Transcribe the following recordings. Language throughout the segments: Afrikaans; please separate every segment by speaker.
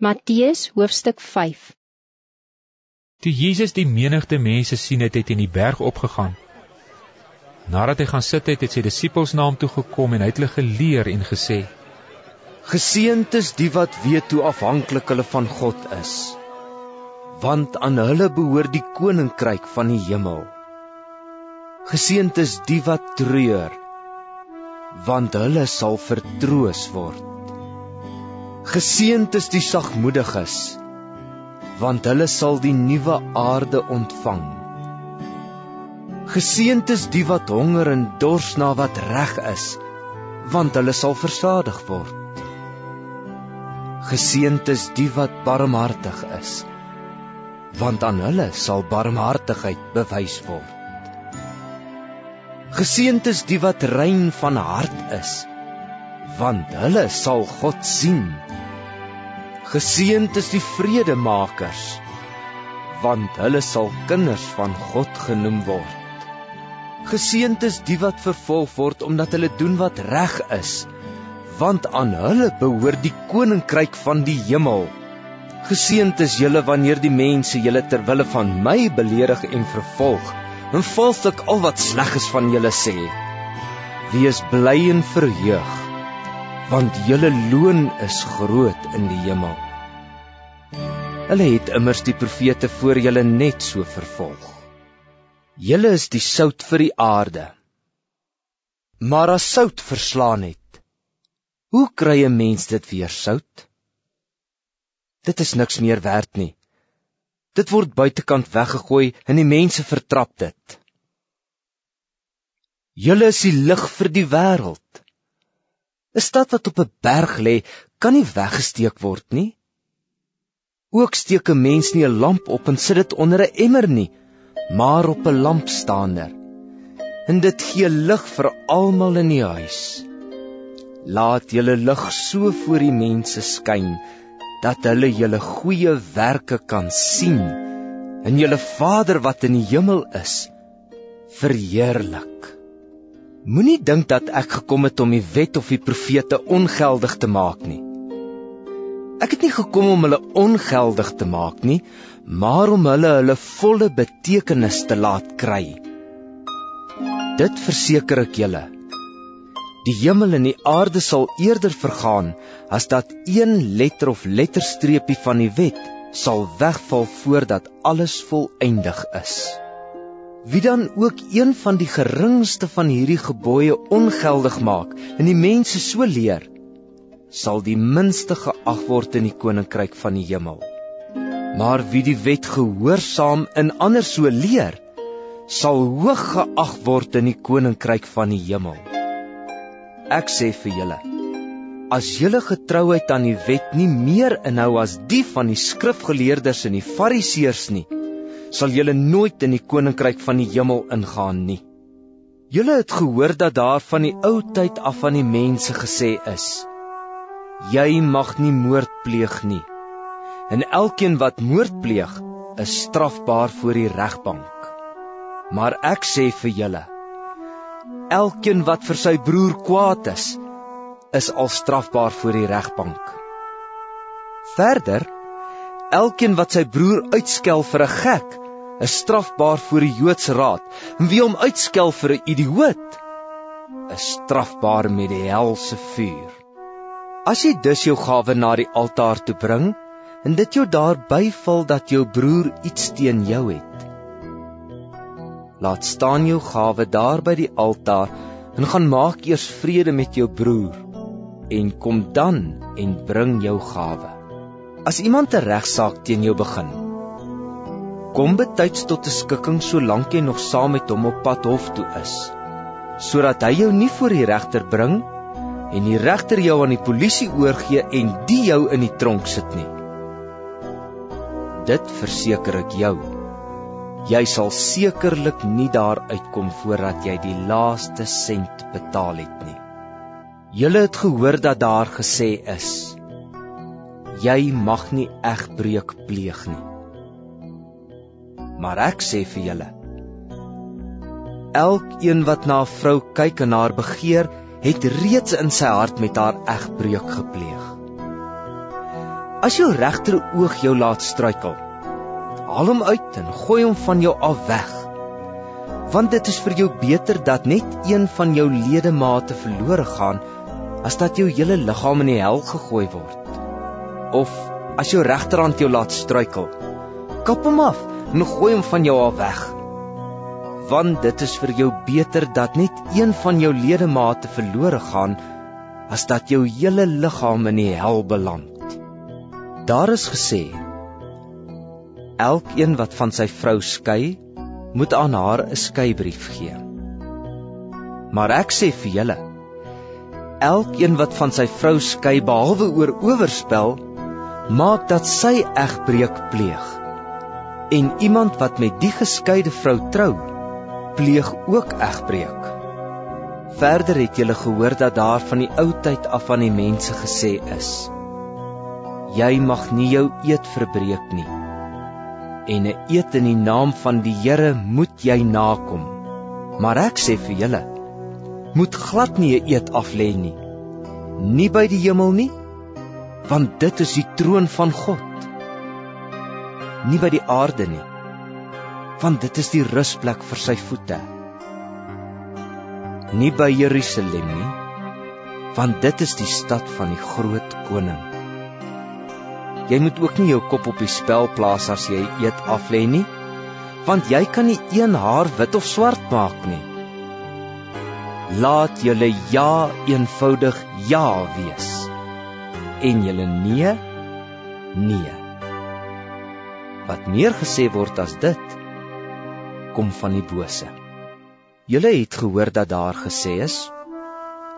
Speaker 1: Matthäus hoofstuk 5
Speaker 2: Toe Jezus die menigte mense sien het, het hy in die berg opgegaan. Nadat hy gaan sit het, het sy disciples na hom toe gekom en hy het hulle geleer en gesê,
Speaker 3: Geseend is die wat weet hoe afhanklik hulle van God is, want aan hulle behoort die koninkryk van die hemel. Geseend is die wat treur, want hulle sal vertroos word. Geseend is die sagmoediges, want hulle sal die nuwe aarde ontvang. Geseend is die wat honger en dors na wat reg is, want hulle sal versadig word. Geseend is die wat barmhartig is, want aan hulle sal barmhartigheid bewys word. Geseend is die wat rein van hart is, want hulle sal God sien. Geseend is die vredemakers, want hulle sal kinders van God genoem word. Geseend is die wat vervolg word omdat hulle doen wat reg is, want aan hulle behoort die koninkryk van die hemel. Geseend is julle wanneer die mense julle ter wille van my beledig en vervolg, en valslik al wat sleg is van julle sê. Wees bly en verheug want julle loon is groot in die hemel. Hulle het immers die profete voor julle net so vervolg. Julle is die sout vir die aarde. Maar as sout verslaan het, hoe kry 'n mens dit weer sout? Dit is niks meer werd nie. Dit word buitekant weggegooi en die mense vertrap dit. Julle is die lig vir die wêreld. 'n Stad wat op 'n berg lê, kan nie weggesteek word nie. Ook steek 'n mens nie 'n lamp op en sit dit onder 'n emmer nie, maar op 'n lampstander. En dit gee lig vir almal in die huis. Laat julle lig so voor die mense skyn dat hulle julle goeie werke kan sien en julle Vader wat in die hemel is verheerlik. Moenie dink dat ek gekom het om die wet of die profete ongeldig te maak nie. Ek het nie gekom om hulle ongeldig te maak nie, maar om hulle hulle volle betekenis te laat kry. Dit verseker ek julle. Die hemel en die aarde sal eerder vergaan as dat een letter of letterstreepie van die wet sal wegval voordat alles volëindig is. Wie dan ook een van die geringste van hierdie gebooie ongeldig maak en die mense so leer, sal die minste geag word in die koninkryk van die hemel. Maar wie die wet gehoorsaam en ander so leer, sal hoog geag word in die koninkryk van die hemel. Ek sê vir julle, as julle getrouheid aan die wet nie meer inhou as die van die skrifgeleerdes en die fariseërs nie, sal julle nooit in die koninkryk van die hemel ingaan nie. Julle het gehoor dat daar van die ou tyd af aan die mense gesê is: Jy mag nie moord pleeg nie. En elkeen wat moord pleeg, is strafbaar voor die regbank. Maar ek sê vir julle: Elkeen wat vir sy broer kwaad is, is al strafbaar voor die regbank. Verder Elkeen wat sy broer uitskel vir 'n gek, is strafbaar voor die Joodse raad. En wie hom uitskel vir 'n idioot, is strafbaar met die helse vuur. As jy dus jou gawe na die altaar toe bring en dit jou daarby val dat jou broer iets teen jou het, laat staan jou gawe daar by die altaar en gaan maak eers vrede met jou broer en kom dan en bring jou gawe. As iemand 'n regsaak teen jou begin, kom betyds tot 'n skikking solank jy nog saam met hom op pad hof toe is, sodat hy jou nie voor die regter bring en die regter jou aan die polisie oorgee en die jou in die tronk sit nie. Dit verseker ek jou. Jy sal sekerlik nie daar uitkom voordat jy die laaste sent betaal het nie. Julle het gehoor dat daar gesê is: jy mag nie egbreek pleeg nie. Maar ek sê vir julle, elkeen wat na 'n vrou kyk en haar begeer, het reeds in sy hart met haar egbreek gepleeg. As jou regter oog jou laat struikel, haal hom uit en gooi hom van jou af weg. Want dit is vir jou beter dat net een van jou ledemate verlore gaan as dat jou hele liggaam in die hel gegooi word. Of as jou regterhand jou laat struikel, kap hom af en gooi hom van jou af weg. Want dit is vir jou beter dat net een van jou ledemate verlore gaan as dat jou hele liggaam in die hel beland. Daar is gesê: Elkeen wat van sy vrou skei, moet aan haar 'n skeibrief gee. Maar ek sê vir julle: Elkeen wat van sy vrou skei behalwe oor oorspel, maak dat sy egbreek pleeg. En iemand wat met die geskeide vrou trou, pleeg ook egbreek. Verder het julle gehoor dat daar van die ou tyd af aan die mense gesê is: jy mag nie jou eed verbreek nie. En 'n eed in die naam van die Here moet jy nakom. Maar ek sê vir julle, moet glad nie 'n eed aflê nie. Nie by die hemel nie, want dit is die troon van God. Nie by die aarde nie, want dit is die rusplek vir sy voete. Nie by Jerusalem nie, want dit is die stad van die groot koning. Jy moet ook nie jou kop op die spel plaas as jy eet af lê nie, want jy kan nie een haar wit of swart maak nie. Laat julle ja eenvoudig ja wees en julle nee nee. Wat meer gesê word as dit kom van die bose. Julle het gehoor dat daar gesê is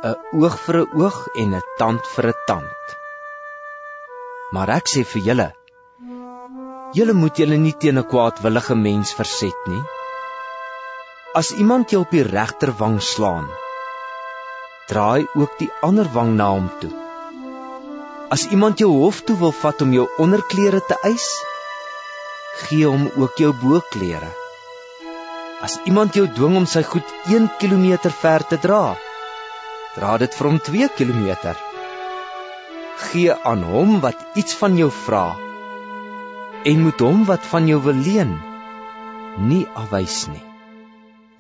Speaker 3: 'n oog vir 'n oog en 'n tand vir 'n tand. Maar ek sê vir julle, julle moet julle nie teen 'n kwaadwillige mens verset nie. As iemand jou op die regter wang slaan, draai ook die ander wang na hom toe. As iemand jou hof toe wil vat om jou onderklere te eis, gee hom ook jou boklere. As iemand jou dwing om sy goed 1 km ver te dra, dra dit vir hom 2 km gee aan hom wat iets van jou vra en moet hom wat van jou wil leen nie afwys nie.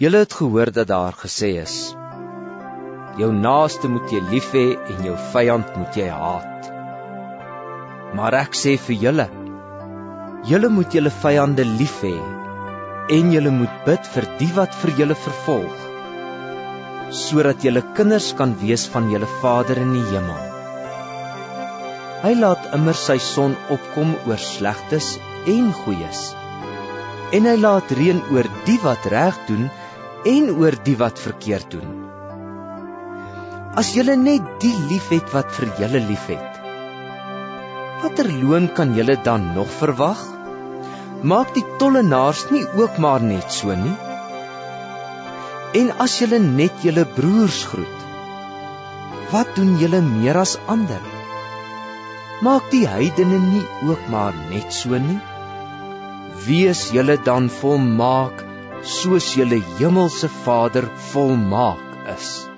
Speaker 3: Julle het gehoor dat daar gesê is: Jou naaste moet jy lief hê en jou vyand moet jy haat. Maar ek sê vir julle: Julle moet julle vyande lief hê en julle moet bid vir die wat vir julle vervolg, sodat julle kinders kan wees van julle Vader in die hemel. Hy laat immer sy son opkom oor slegtes en goeies. En hy laat reën oor die wat reg doen en oor die wat verkeerd doen. As julle net die liefhet wat vir julle liefhet, watter loon kan julle dan nog verwag? Maak die tollenaars nie ook maar net so nie? En as julle net julle broers groet, wat doen julle meer as ander? maak die heidene nie ook maar net so nie? Wees julle dan volmaak soos julle hemelse Vader volmaak is.